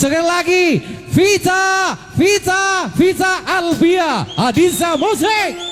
Sekali lagi, Vita, Vita, Vita Albia, Adisa Musik.